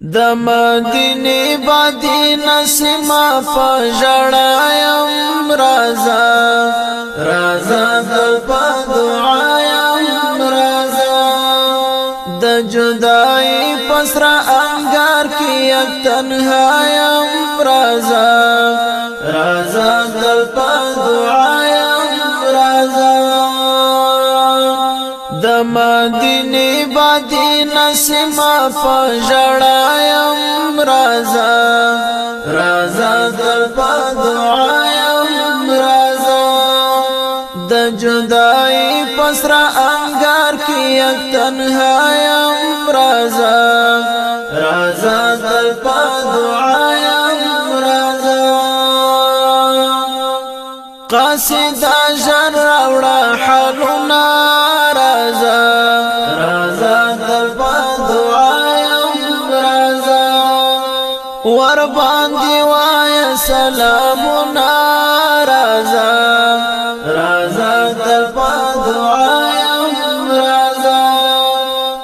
د مدینه باندې نسما فجړایم رازا رازا د پدعایم رازا د جدای پسرا انګار کې تنهایم رازا رازا د مدینه باندې نسما پژړایم رازا رازا در پدعایم رازا د جدای پسرا انګار کی تنهایم رازا رازا در پدعایم رازا قصدا جر راوړه حلونه ور باندې وای سلام ناراضا رازا د دعا رازا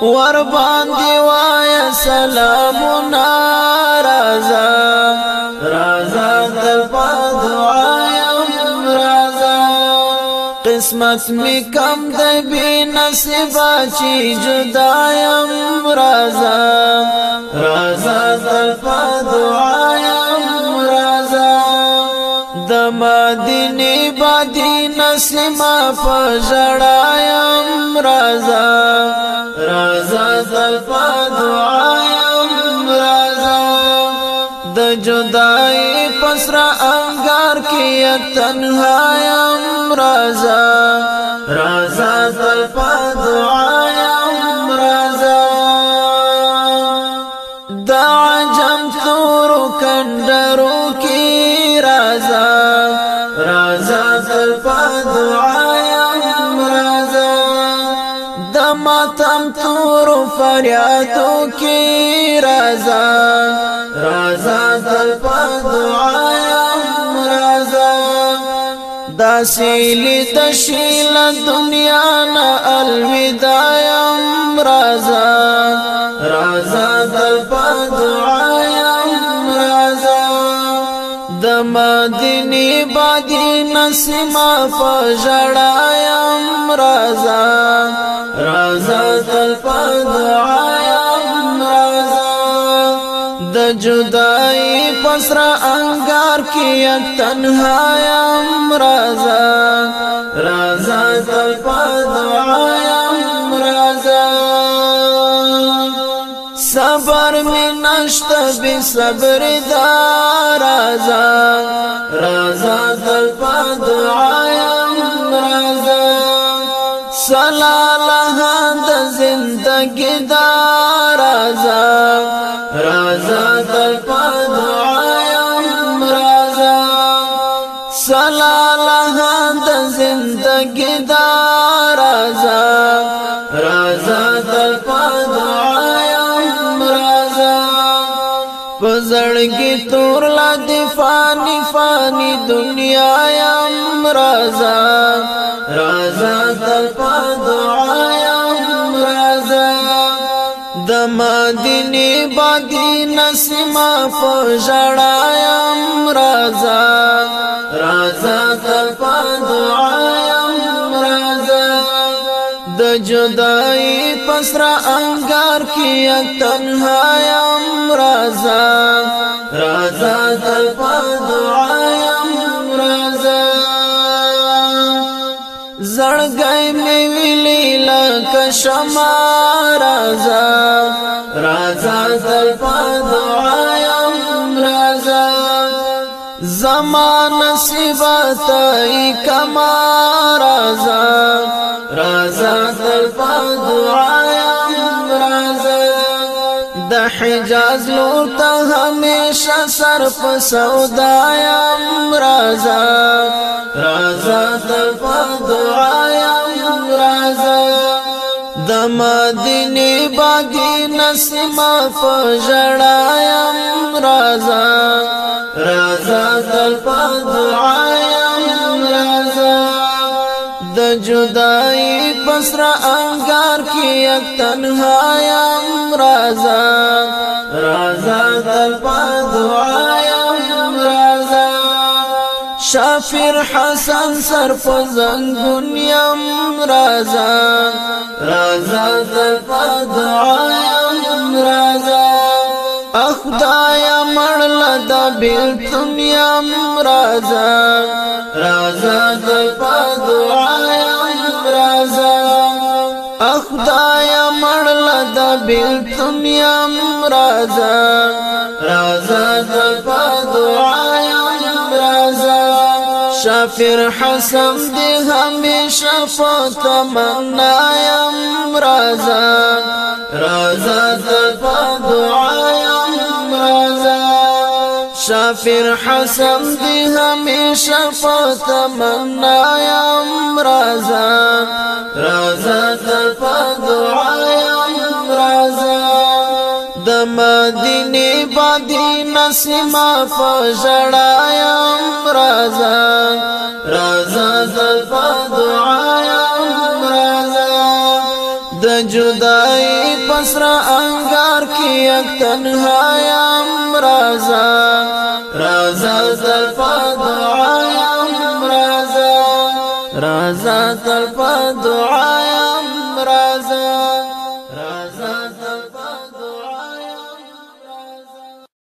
ور باندې وای سلام ناراضا رازا د دعا رازا قسمت می کم د بی نصیبا چی جدایم رازا رازا مدینه سیما فجړایم رازا رازا زلفا دعایم رازا د جدای پسرا انګار کې تنهایم رازا رازا زلفا دعایم رازا د عجم تور کندرو فریادو کی رازا رازا دل پا دعایم رازا دا سیلی تشیل دنیا نا الودایم رازا رازا دل پا دعایم رازا دا مدینی بادی نسیما پا جڑایم رازا جدائی پسرا انگار کی تنہایم رازا رازا دپا دعایم رازا صبر می نشت بی صبر دا رازا تل پدعایم رازا سلالہ د زندگی دا رازا رازا تل پدعایم رازا پزړګی تور لا دی فانی فانی دنیا یم رازا رازا مدینه باندې نسما فجړایم رازا رازا تپا دعایم رازا د جدای پسرا انګار کی تنهایم رازا رازا تپا دعایم رازا زړګې مې ویلې لکه شمع رازا رازا زلفا دعایم رازا زمان نصیبتای کما رازا رازا زلفا دعایم رازا د حجاز لوتا همیشه سر په سودایم رازا رازا زلفا دعایم رازا مدینه باغی نسما فجړایم رازا رازا دل پدعایم رازا د جدای پسرا انګار کی یک تنهایم رازا رازا دل پدعایم شافر حسن سر فزنگون یم رازا رازا در پدعا یم رازا اخدایا مرل دا بیلتم یم رازا رازا در پدعا یم رازا اخدایا مرل دا بیلتم یم رازا کافر حسن دی همیشه په من یم رازا رازا د دعا رازا شافر حسن دی همیشه په من یم رازا رازا د دعا مدینه باندې نسیما فژړایم رازا رازا زلفا دعایم رازا د جدای پسر انګار کې یک تنهایم رازا رازا زلفا دعایم رازا رازا زلفا